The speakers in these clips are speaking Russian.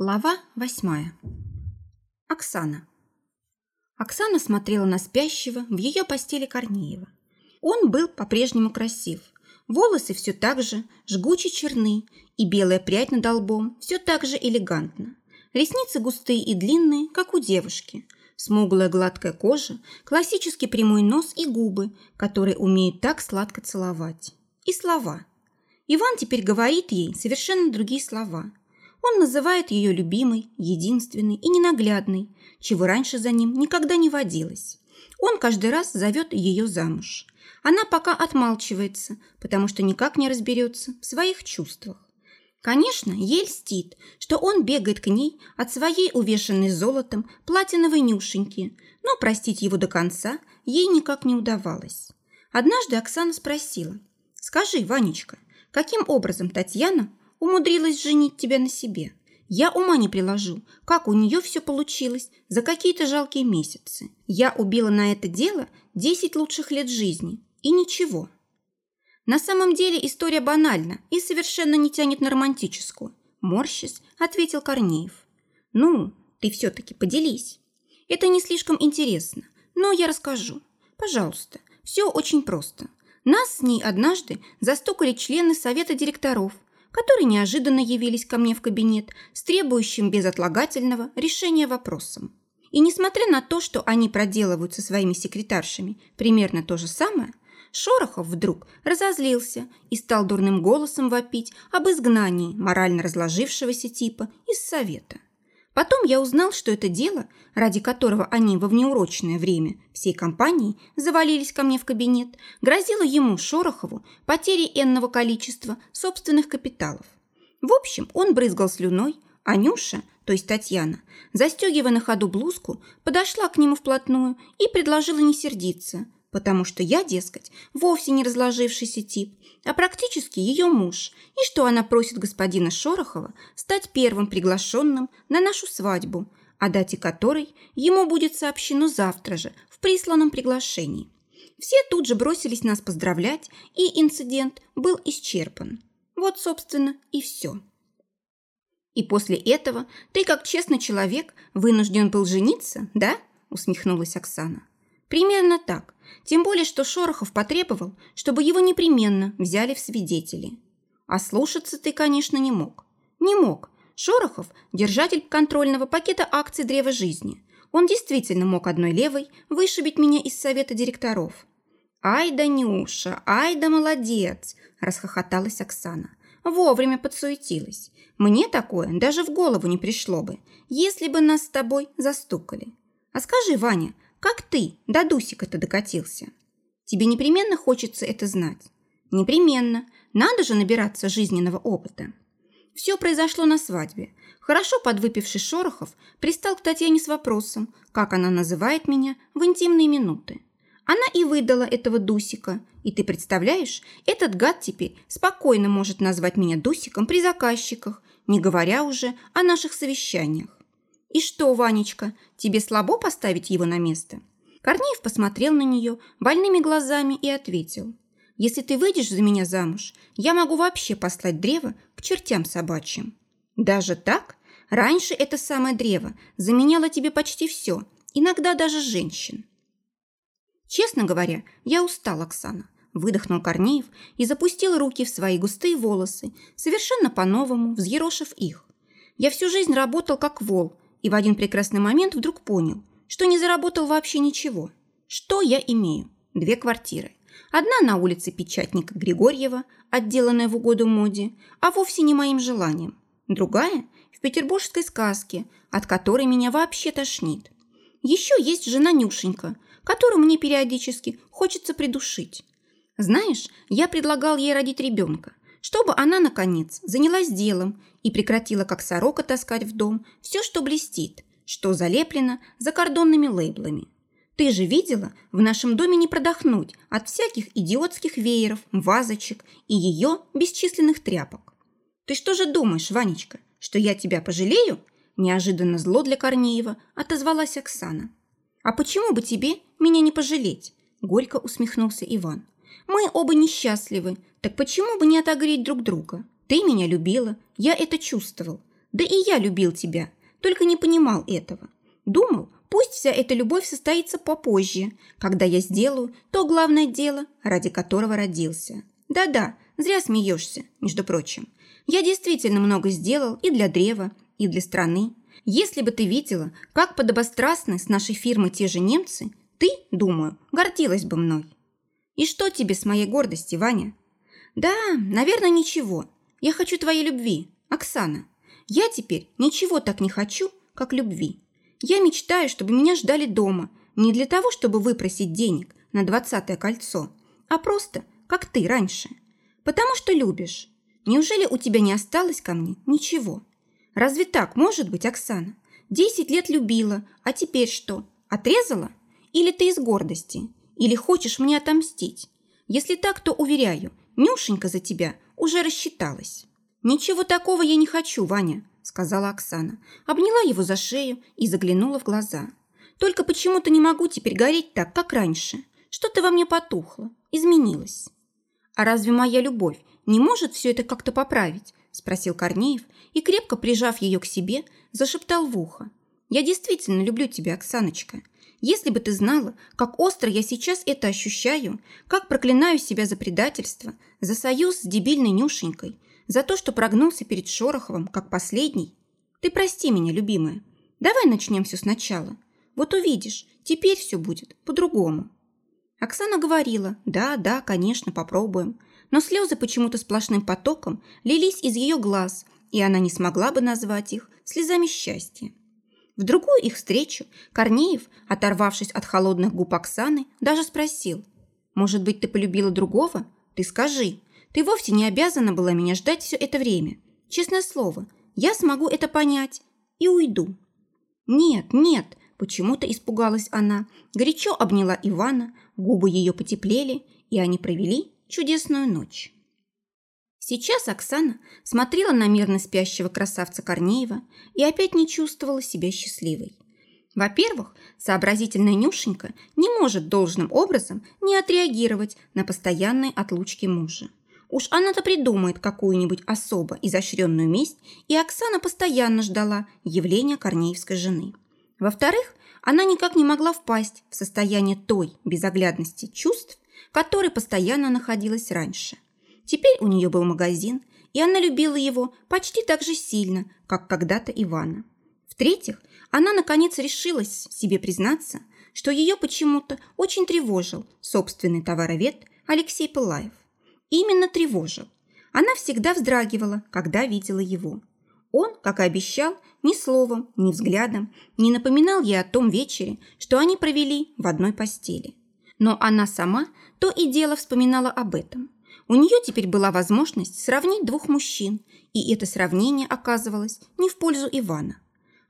Глава восьмая. Оксана. Оксана смотрела на спящего в ее постели Корнеева. Он был по-прежнему красив. Волосы все так же жгуче черны, и белая прядь над лбом все так же элегантно. Ресницы густые и длинные, как у девушки. Смуглая гладкая кожа, классический прямой нос и губы, которые умеют так сладко целовать. И слова. Иван теперь говорит ей совершенно другие слова – он называет ее любимой, единственной и ненаглядной, чего раньше за ним никогда не водилось. Он каждый раз зовет ее замуж. Она пока отмалчивается, потому что никак не разберется в своих чувствах. Конечно, ей льстит, что он бегает к ней от своей увешанной золотом платиновой нюшеньки, но простить его до конца ей никак не удавалось. Однажды Оксана спросила, «Скажи, Ванечка, каким образом Татьяна умудрилась женить тебя на себе. Я ума не приложу, как у нее все получилось за какие-то жалкие месяцы. Я убила на это дело 10 лучших лет жизни. И ничего. На самом деле история банальна и совершенно не тянет на романтическую. Морщись, ответил Корнеев. Ну, ты все-таки поделись. Это не слишком интересно, но я расскажу. Пожалуйста, все очень просто. Нас с ней однажды застукали члены совета директоров – которые неожиданно явились ко мне в кабинет с требующим безотлагательного решения вопросом. И несмотря на то, что они проделывают со своими секретаршами примерно то же самое, Шорохов вдруг разозлился и стал дурным голосом вопить об изгнании морально разложившегося типа из совета. Потом я узнал, что это дело, ради которого они во внеурочное время всей компанией завалились ко мне в кабинет, грозило ему, Шорохову, потерей энного количества собственных капиталов. В общем, он брызгал слюной, а Нюша, то есть Татьяна, застегивая на ходу блузку, подошла к нему вплотную и предложила не сердиться – потому что я, дескать, вовсе не разложившийся тип, а практически ее муж, и что она просит господина Шорохова стать первым приглашенным на нашу свадьбу, о дате которой ему будет сообщено завтра же в присланном приглашении. Все тут же бросились нас поздравлять, и инцидент был исчерпан. Вот, собственно, и все. «И после этого ты, как честный человек, вынужден был жениться, да?» усмехнулась Оксана. «Примерно так. Тем более, что Шорохов потребовал, чтобы его непременно взяли в свидетели. А слушаться ты, конечно, не мог. Не мог. Шорохов – держатель контрольного пакета акций Древа Жизни. Он действительно мог одной левой вышибить меня из совета директоров. «Ай да Нюша, ай да молодец!» – расхохоталась Оксана. Вовремя подсуетилась. Мне такое даже в голову не пришло бы, если бы нас с тобой застукали. А скажи, Ваня, как ты до Дусика-то докатился? Тебе непременно хочется это знать. Непременно. Надо же набираться жизненного опыта. Все произошло на свадьбе. Хорошо подвыпивший Шорохов пристал к Татьяне с вопросом, как она называет меня в интимные минуты. Она и выдала этого Дусика. И ты представляешь, этот гад теперь спокойно может назвать меня Дусиком при заказчиках, не говоря уже о наших совещаниях. «И что, Ванечка, тебе слабо поставить его на место?» Корнеев посмотрел на нее больными глазами и ответил. «Если ты выйдешь за меня замуж, я могу вообще послать древо к чертям собачьим». «Даже так? Раньше это самое древо заменяло тебе почти все, иногда даже женщин». «Честно говоря, я устал, Оксана», – выдохнул Корнеев и запустил руки в свои густые волосы, совершенно по-новому взъерошив их. «Я всю жизнь работал как вол и в один прекрасный момент вдруг понял, что не заработал вообще ничего. Что я имею? Две квартиры. Одна на улице Печатника Григорьева, отделанная в угоду моде, а вовсе не моим желанием. Другая – в петербургской сказке, от которой меня вообще тошнит. Еще есть жена Нюшенька, которую мне периодически хочется придушить. Знаешь, я предлагал ей родить ребенка, чтобы она, наконец, занялась делом и прекратила как сорока таскать в дом все, что блестит, что залеплено закордонными лейблами. Ты же видела, в нашем доме не продохнуть от всяких идиотских вееров, вазочек и ее бесчисленных тряпок. Ты что же думаешь, Ванечка, что я тебя пожалею? Неожиданно зло для Корнеева отозвалась Оксана. А почему бы тебе меня не пожалеть? Горько усмехнулся Иван. Мы оба несчастливы, так почему бы не отогреть друг друга? Ты меня любила, я это чувствовал. Да и я любил тебя, только не понимал этого. Думал, пусть вся эта любовь состоится попозже, когда я сделаю то главное дело, ради которого родился. Да-да, зря смеешься, между прочим. Я действительно много сделал и для древа, и для страны. Если бы ты видела, как подобострастны с нашей фирмой те же немцы, ты, думаю, гордилась бы мной. И что тебе с моей гордости, Ваня? Да, наверное, ничего. Я хочу твоей любви, Оксана. Я теперь ничего так не хочу, как любви. Я мечтаю, чтобы меня ждали дома, не для того, чтобы выпросить денег на двадцатое кольцо, а просто, как ты раньше. Потому что любишь. Неужели у тебя не осталось ко мне ничего? Разве так может быть, Оксана? Десять лет любила, а теперь что? Отрезала? Или ты из гордости? Или хочешь мне отомстить? Если так, то, уверяю, Нюшенька за тебя уже рассчиталась. Ничего такого я не хочу, Ваня, сказала Оксана, обняла его за шею и заглянула в глаза. Только почему-то не могу теперь гореть так, как раньше. Что-то во мне потухло, изменилось. А разве моя любовь не может все это как-то поправить? Спросил Корнеев и, крепко прижав ее к себе, зашептал в ухо. Я действительно люблю тебя, Оксаночка. Если бы ты знала, как остро я сейчас это ощущаю, как проклинаю себя за предательство, за союз с дебильной Нюшенькой, за то, что прогнулся перед Шороховым, как последний. Ты прости меня, любимая. Давай начнем все сначала. Вот увидишь, теперь все будет по-другому. Оксана говорила, да, да, конечно, попробуем. Но слезы почему-то сплошным потоком лились из ее глаз, и она не смогла бы назвать их слезами счастья. В другую их встречу Корнеев, оторвавшись от холодных губ Оксаны, даже спросил, «Может быть, ты полюбила другого? Ты скажи. Ты вовсе не обязана была меня ждать все это время. Честное слово, я смогу это понять и уйду». «Нет, нет», почему-то испугалась она, горячо обняла Ивана, губы ее потеплели, и они провели чудесную ночь. Сейчас Оксана смотрела на мирно спящего красавца Корнеева и опять не чувствовала себя счастливой. Во-первых, сообразительная Нюшенька не может должным образом не отреагировать на постоянные отлучки мужа. Уж она-то придумает какую-нибудь особо изощренную месть, и Оксана постоянно ждала явления корнеевской жены. Во-вторых, она никак не могла впасть в состояние той безоглядности чувств, которой постоянно находилась раньше – Теперь у нее был магазин, и она любила его почти так же сильно, как когда-то Ивана. В-третьих, она наконец решилась себе признаться, что ее почему-то очень тревожил собственный товаровед Алексей Пылаев. Именно тревожил. Она всегда вздрагивала, когда видела его. Он, как и обещал, ни словом, ни взглядом не напоминал ей о том вечере, что они провели в одной постели. Но она сама то и дело вспоминала об этом – у нее теперь была возможность сравнить двух мужчин, и это сравнение оказывалось не в пользу Ивана.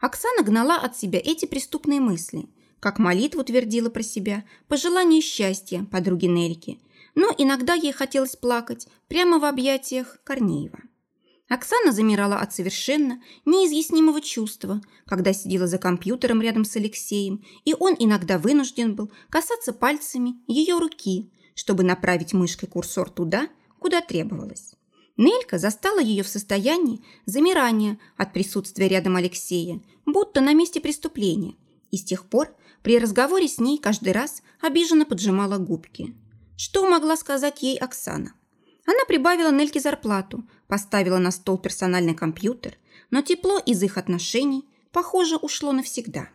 Оксана гнала от себя эти преступные мысли, как молитву твердила про себя, пожелание счастья подруги Нельки, но иногда ей хотелось плакать прямо в объятиях Корнеева. Оксана замирала от совершенно неизъяснимого чувства, когда сидела за компьютером рядом с Алексеем, и он иногда вынужден был касаться пальцами ее руки, чтобы направить мышкой курсор туда, куда требовалось. Нелька застала ее в состоянии замирания от присутствия рядом Алексея, будто на месте преступления, и с тех пор при разговоре с ней каждый раз обиженно поджимала губки. Что могла сказать ей Оксана? Она прибавила Нельке зарплату, поставила на стол персональный компьютер, но тепло из их отношений, похоже, ушло навсегда.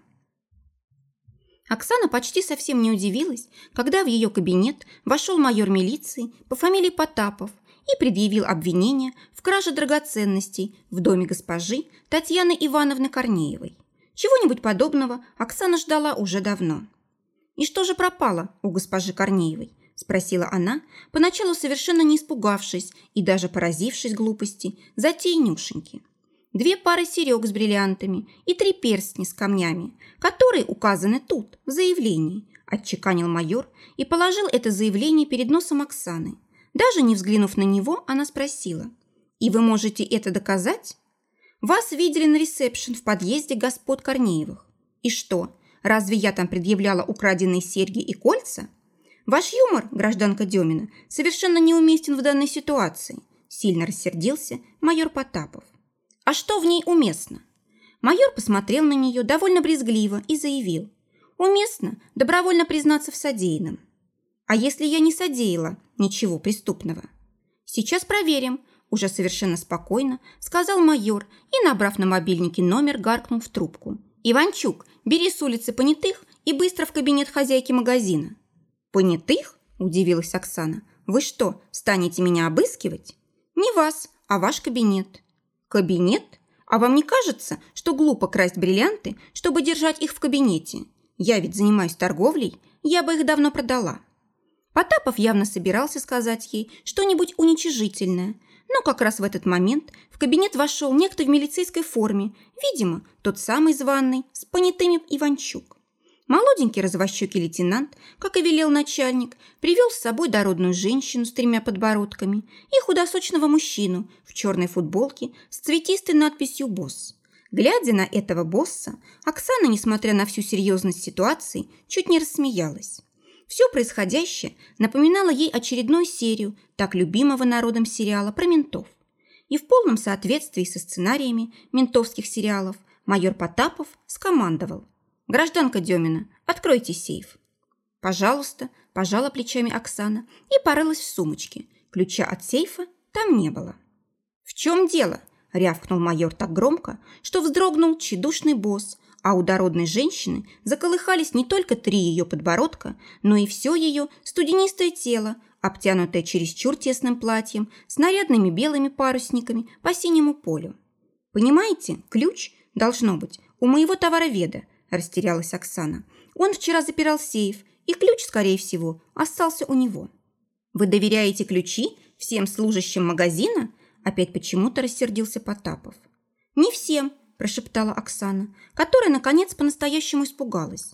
Оксана почти совсем не удивилась, когда в ее кабинет вошел майор милиции по фамилии Потапов и предъявил обвинение в краже драгоценностей в доме госпожи Татьяны Ивановны Корнеевой. Чего-нибудь подобного Оксана ждала уже давно. «И что же пропало у госпожи Корнеевой?» – спросила она, поначалу совершенно не испугавшись и даже поразившись глупости затеи Нюшеньки две пары серег с бриллиантами и три перстни с камнями, которые указаны тут, в заявлении, отчеканил майор и положил это заявление перед носом Оксаны. Даже не взглянув на него, она спросила, «И вы можете это доказать?» «Вас видели на ресепшн в подъезде господ Корнеевых. И что, разве я там предъявляла украденные серьги и кольца?» «Ваш юмор, гражданка Демина, совершенно неуместен в данной ситуации», сильно рассердился майор Потапов. А что в ней уместно? Майор посмотрел на нее довольно брезгливо и заявил. Уместно добровольно признаться в содеянном. А если я не содеяла ничего преступного? Сейчас проверим, уже совершенно спокойно сказал майор и, набрав на мобильнике номер, гаркнул в трубку. «Иванчук, бери с улицы понятых и быстро в кабинет хозяйки магазина». «Понятых?» – удивилась Оксана. «Вы что, станете меня обыскивать?» «Не вас, а ваш кабинет». «Кабинет? А вам не кажется, что глупо красть бриллианты, чтобы держать их в кабинете? Я ведь занимаюсь торговлей, я бы их давно продала». Потапов явно собирался сказать ей что-нибудь уничижительное, но как раз в этот момент в кабинет вошел некто в милицейской форме, видимо, тот самый званный, с понятыми Иванчук. Молоденький развощекий лейтенант, как и велел начальник, привел с собой дородную женщину с тремя подбородками и худосочного мужчину в черной футболке с цветистой надписью «Босс». Глядя на этого босса, Оксана, несмотря на всю серьезность ситуации, чуть не рассмеялась. Все происходящее напоминало ей очередную серию так любимого народом сериала про ментов. И в полном соответствии со сценариями ментовских сериалов майор Потапов скомандовал. «Гражданка Демина, откройте сейф». «Пожалуйста», – пожала плечами Оксана и порылась в сумочке. Ключа от сейфа там не было. «В чем дело?» – рявкнул майор так громко, что вздрогнул тщедушный босс, а у дородной женщины заколыхались не только три ее подбородка, но и все ее студенистое тело, обтянутое чересчур тесным платьем с нарядными белыми парусниками по синему полю. «Понимаете, ключ, должно быть, у моего товароведа», – растерялась Оксана. «Он вчера запирал сейф, и ключ, скорее всего, остался у него». «Вы доверяете ключи всем служащим магазина?» Опять почему-то рассердился Потапов. «Не всем», прошептала Оксана, которая, наконец, по-настоящему испугалась.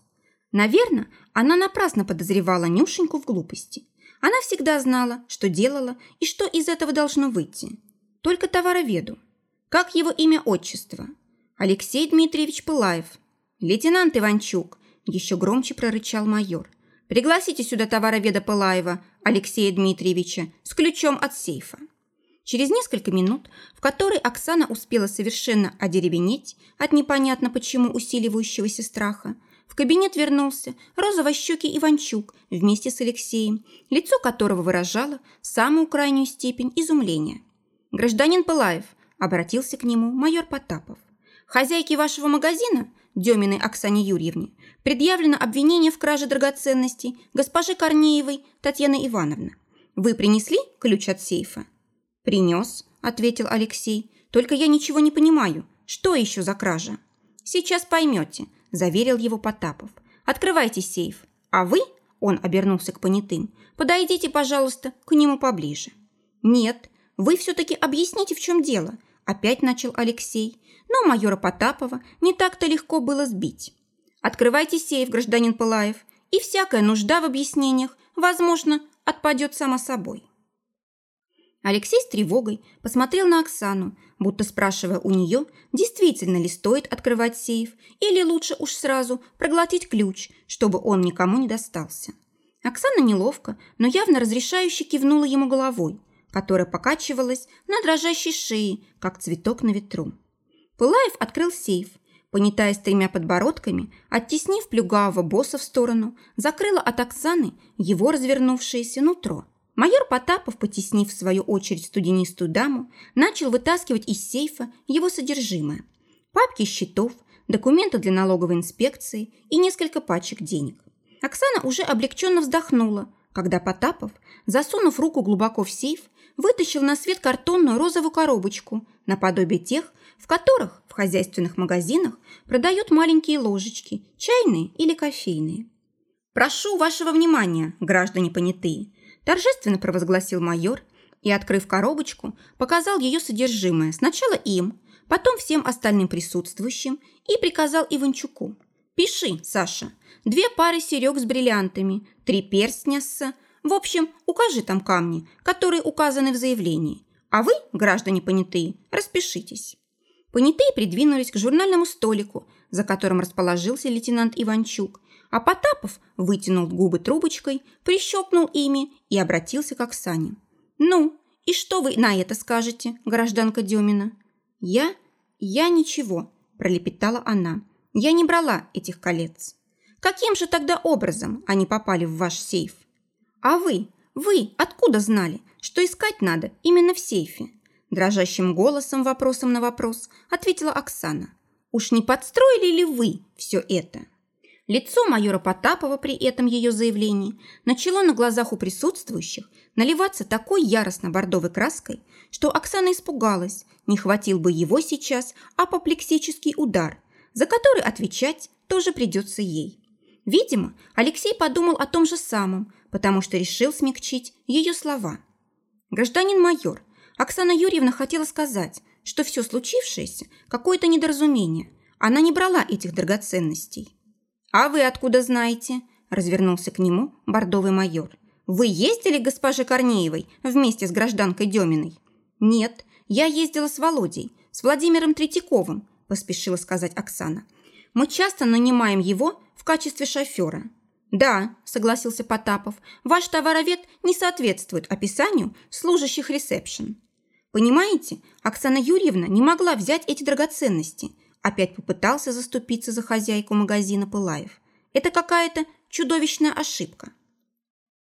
Наверное, она напрасно подозревала Нюшеньку в глупости. Она всегда знала, что делала и что из этого должно выйти. Только товароведу. Как его имя отчество? Алексей Дмитриевич Пылаев. Лейтенант Иванчук, еще громче прорычал майор. Пригласите сюда товароведа Пылаева Алексея Дмитриевича с ключом от сейфа. Через несколько минут, в которой Оксана успела совершенно одеревенеть от непонятно почему усиливающегося страха, в кабинет вернулся розово-щекий Иванчук вместе с Алексеем, лицо которого выражало самую крайнюю степень изумления. «Гражданин Пылаев», – обратился к нему майор Потапов, «хозяйке вашего магазина, Деминой Оксане Юрьевне, предъявлено обвинение в краже драгоценностей госпожи Корнеевой Татьяны Ивановны. Вы принесли ключ от сейфа?» «Принес», – ответил Алексей. «Только я ничего не понимаю. Что еще за кража?» «Сейчас поймете», – заверил его Потапов. «Открывайте сейф. А вы, – он обернулся к понятым, – подойдите, пожалуйста, к нему поближе». «Нет, вы все-таки объясните, в чем дело», – опять начал Алексей. Но майора Потапова не так-то легко было сбить. «Открывайте сейф, гражданин Пылаев, и всякая нужда в объяснениях, возможно, отпадет само собой». Алексей с тревогой посмотрел на Оксану, будто спрашивая у нее, действительно ли стоит открывать сейф или лучше уж сразу проглотить ключ, чтобы он никому не достался. Оксана неловко, но явно разрешающе кивнула ему головой, которая покачивалась на дрожащей шее, как цветок на ветру. Пылаев открыл сейф, понятая с тремя подбородками, оттеснив плюгавого босса в сторону, закрыла от Оксаны его развернувшееся нутро – Майор Потапов, потеснив в свою очередь студенистую даму, начал вытаскивать из сейфа его содержимое. Папки счетов, документы для налоговой инспекции и несколько пачек денег. Оксана уже облегченно вздохнула, когда Потапов, засунув руку глубоко в сейф, вытащил на свет картонную розовую коробочку, наподобие тех, в которых в хозяйственных магазинах продают маленькие ложечки, чайные или кофейные. «Прошу вашего внимания, граждане понятые!» торжественно провозгласил майор и, открыв коробочку, показал ее содержимое сначала им, потом всем остальным присутствующим и приказал Иванчуку. «Пиши, Саша, две пары серег с бриллиантами, три перстня с... В общем, укажи там камни, которые указаны в заявлении. А вы, граждане понятые, распишитесь». Понятые придвинулись к журнальному столику, за которым расположился лейтенант Иванчук, а Потапов вытянул губы трубочкой, прищелкнул ими и обратился к Оксане. «Ну, и что вы на это скажете, гражданка Демина?» «Я? «Я ничего», – пролепетала она. «Я не брала этих колец». «Каким же тогда образом они попали в ваш сейф?» «А вы, вы откуда знали, что искать надо именно в сейфе?» Дрожащим голосом, вопросом на вопрос, ответила Оксана. «Уж не подстроили ли вы все это?» Лицо майора Потапова при этом ее заявлении начало на глазах у присутствующих наливаться такой яростно-бордовой краской, что Оксана испугалась, не хватил бы его сейчас апоплексический удар, за который отвечать тоже придется ей. Видимо, Алексей подумал о том же самом, потому что решил смягчить ее слова. «Гражданин майор, Оксана Юрьевна хотела сказать, что все случившееся – какое-то недоразумение. Она не брала этих драгоценностей». «А вы откуда знаете?» – развернулся к нему бордовый майор. «Вы ездили к госпоже Корнеевой вместе с гражданкой Деминой?» «Нет, я ездила с Володей, с Владимиром Третьяковым», – поспешила сказать Оксана. «Мы часто нанимаем его качестве шофера». «Да», – согласился Потапов, – «ваш товаровед не соответствует описанию служащих ресепшн». «Понимаете, Оксана Юрьевна не могла взять эти драгоценности», Опять попытался заступиться за хозяйку магазина Пылаев. Это какая-то чудовищная ошибка.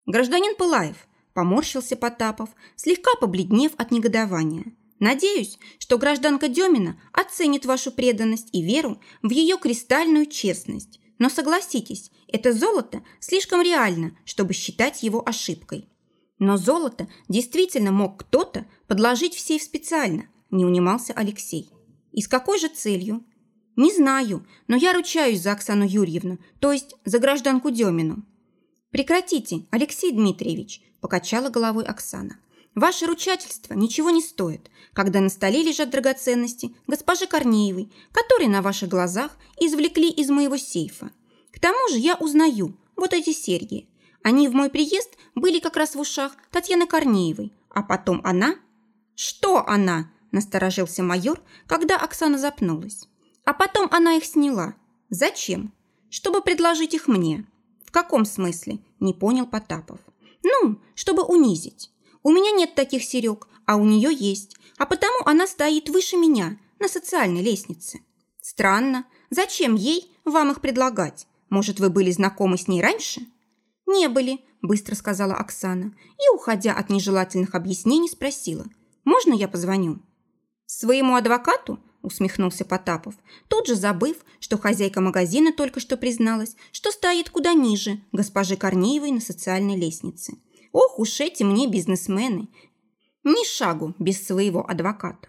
Гражданин Пылаев, поморщился Потапов, слегка побледнев от негодования. Надеюсь, что гражданка Демина оценит вашу преданность и веру в ее кристальную честность. Но согласитесь, это золото слишком реально, чтобы считать его ошибкой. Но золото действительно мог кто-то подложить в сейф специально, не унимался Алексей. И с какой же целью? Не знаю, но я ручаюсь за Оксану Юрьевну, то есть за гражданку Демину. Прекратите, Алексей Дмитриевич, покачала головой Оксана. Ваше ручательство ничего не стоит, когда на столе лежат драгоценности госпожи Корнеевой, которые на ваших глазах извлекли из моего сейфа. К тому же я узнаю вот эти серьги. Они в мой приезд были как раз в ушах Татьяны Корнеевой, а потом она... Что она? насторожился майор, когда Оксана запнулась. А потом она их сняла. Зачем? Чтобы предложить их мне. В каком смысле? Не понял Потапов. Ну, чтобы унизить. У меня нет таких серег, а у нее есть. А потому она стоит выше меня на социальной лестнице. Странно. Зачем ей вам их предлагать? Может, вы были знакомы с ней раньше? Не были, быстро сказала Оксана и, уходя от нежелательных объяснений, спросила. Можно я позвоню? «Своему адвокату?» – усмехнулся Потапов, тут же забыв, что хозяйка магазина только что призналась, что стоит куда ниже госпожи Корнеевой на социальной лестнице. «Ох уж эти мне бизнесмены! Ни шагу без своего адвоката!»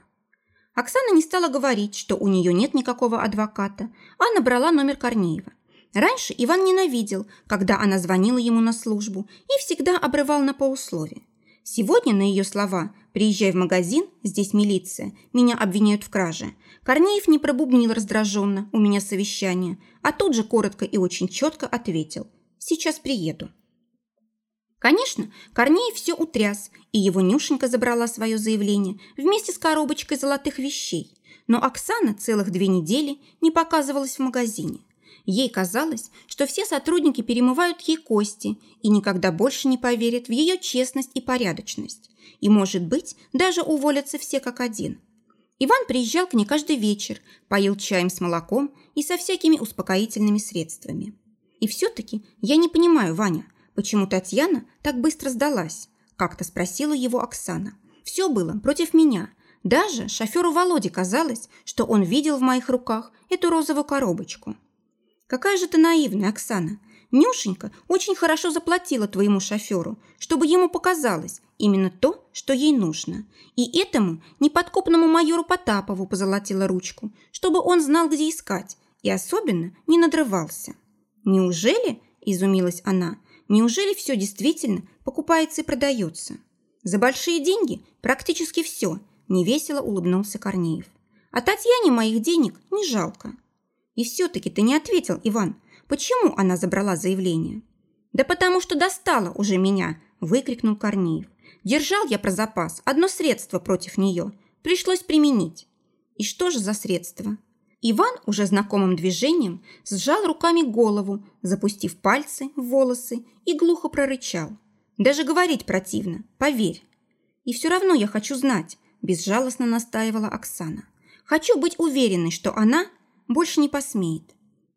Оксана не стала говорить, что у нее нет никакого адвоката, а набрала номер Корнеева. Раньше Иван ненавидел, когда она звонила ему на службу и всегда обрывал на полусловие. Сегодня на ее слова «приезжай в магазин, здесь милиция, меня обвиняют в краже», Корнеев не пробубнил раздраженно «у меня совещание», а тут же коротко и очень четко ответил «сейчас приеду». Конечно, Корнеев все утряс, и его Нюшенька забрала свое заявление вместе с коробочкой золотых вещей. Но Оксана целых две недели не показывалась в магазине. Ей казалось, что все сотрудники перемывают ей кости и никогда больше не поверят в ее честность и порядочность. И, может быть, даже уволятся все как один. Иван приезжал к ней каждый вечер, поил чаем с молоком и со всякими успокоительными средствами. И все-таки я не понимаю, Ваня, почему Татьяна так быстро сдалась? Как-то спросила его Оксана. Все было против меня. Даже шоферу Володе казалось, что он видел в моих руках эту розовую коробочку. Какая же ты наивная, Оксана. Нюшенька очень хорошо заплатила твоему шоферу, чтобы ему показалось именно то, что ей нужно. И этому неподкупному майору Потапову позолотила ручку, чтобы он знал, где искать, и особенно не надрывался. «Неужели?» – изумилась она. «Неужели все действительно покупается и продается?» «За большие деньги практически все», – невесело улыбнулся Корнеев. «А Татьяне моих денег не жалко». И все-таки ты не ответил, Иван, почему она забрала заявление? Да потому что достала уже меня, выкрикнул Корнеев. Держал я про запас одно средство против нее. Пришлось применить. И что же за средство? Иван уже знакомым движением сжал руками голову, запустив пальцы в волосы и глухо прорычал. Даже говорить противно, поверь. И все равно я хочу знать, безжалостно настаивала Оксана. Хочу быть уверенной, что она больше не посмеет.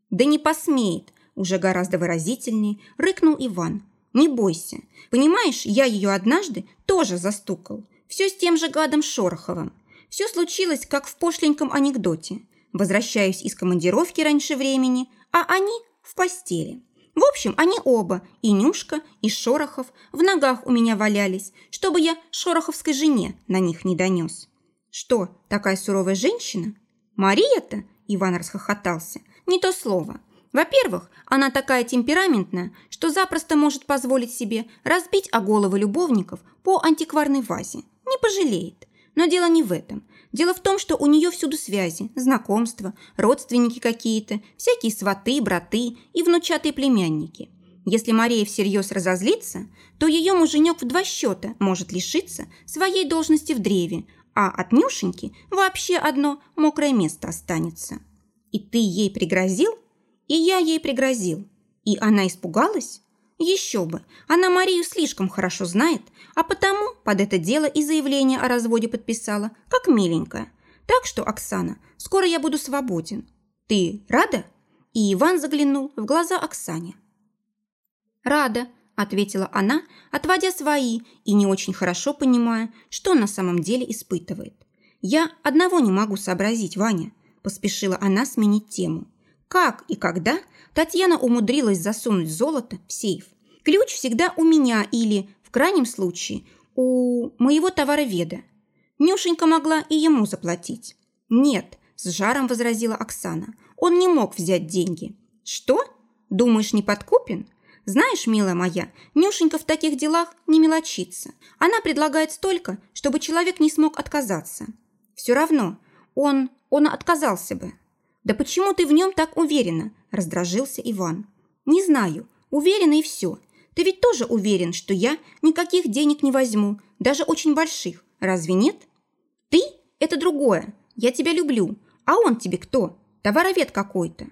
Да не посмеет, уже гораздо выразительнее, рыкнул Иван. Не бойся. Понимаешь, я ее однажды тоже застукал. Все с тем же гадом Шороховым. Все случилось, как в пошленьком анекдоте. Возвращаюсь из командировки раньше времени, а они в постели. В общем, они оба, и Нюшка, и Шорохов, в ногах у меня валялись, чтобы я шороховской жене на них не донес. Что, такая суровая женщина? Мария-то? Иван расхохотался. Не то слово. Во-первых, она такая темпераментная, что запросто может позволить себе разбить о головы любовников по антикварной вазе. Не пожалеет. Но дело не в этом. Дело в том, что у нее всюду связи, знакомства, родственники какие-то, всякие сваты, браты и внучатые племянники. Если Мария всерьез разозлится, то ее муженек в два счета может лишиться своей должности в древе, а от Нюшеньки вообще одно мокрое место останется. И ты ей пригрозил? И я ей пригрозил. И она испугалась? Еще бы, она Марию слишком хорошо знает, а потому под это дело и заявление о разводе подписала, как миленькая. Так что, Оксана, скоро я буду свободен. Ты рада? И Иван заглянул в глаза Оксане. «Рада», – ответила она, отводя свои и не очень хорошо понимая, что на самом деле испытывает. «Я одного не могу сообразить, Ваня», – поспешила она сменить тему. Как и когда Татьяна умудрилась засунуть золото в сейф? Ключ всегда у меня или, в крайнем случае, у моего товароведа. Нюшенька могла и ему заплатить. «Нет», – с жаром возразила Оксана, – «он не мог взять деньги». «Что? Думаешь, не подкупен?» «Знаешь, милая моя, Нюшенька в таких делах не мелочится. Она предлагает столько, чтобы человек не смог отказаться. Все равно, он, он отказался бы». «Да почему ты в нем так уверена?» – раздражился Иван. «Не знаю. Уверена и все. Ты ведь тоже уверен, что я никаких денег не возьму, даже очень больших. Разве нет?» «Ты – это другое. Я тебя люблю. А он тебе кто? Товаровед какой-то».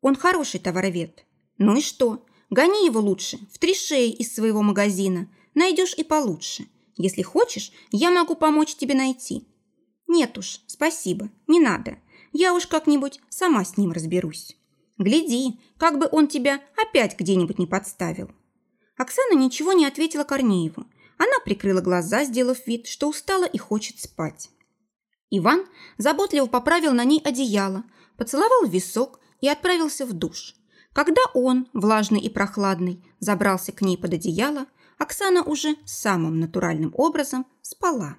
«Он хороший товаровед». «Ну и что? Гони его лучше, в три шеи из своего магазина. Найдешь и получше. Если хочешь, я могу помочь тебе найти». «Нет уж, спасибо, не надо. Я уж как-нибудь сама с ним разберусь. Гляди, как бы он тебя опять где-нибудь не подставил». Оксана ничего не ответила Корнееву. Она прикрыла глаза, сделав вид, что устала и хочет спать. Иван заботливо поправил на ней одеяло, поцеловал висок и отправился в душ. Когда он, влажный и прохладный, забрался к ней под одеяло, Оксана уже самым натуральным образом спала.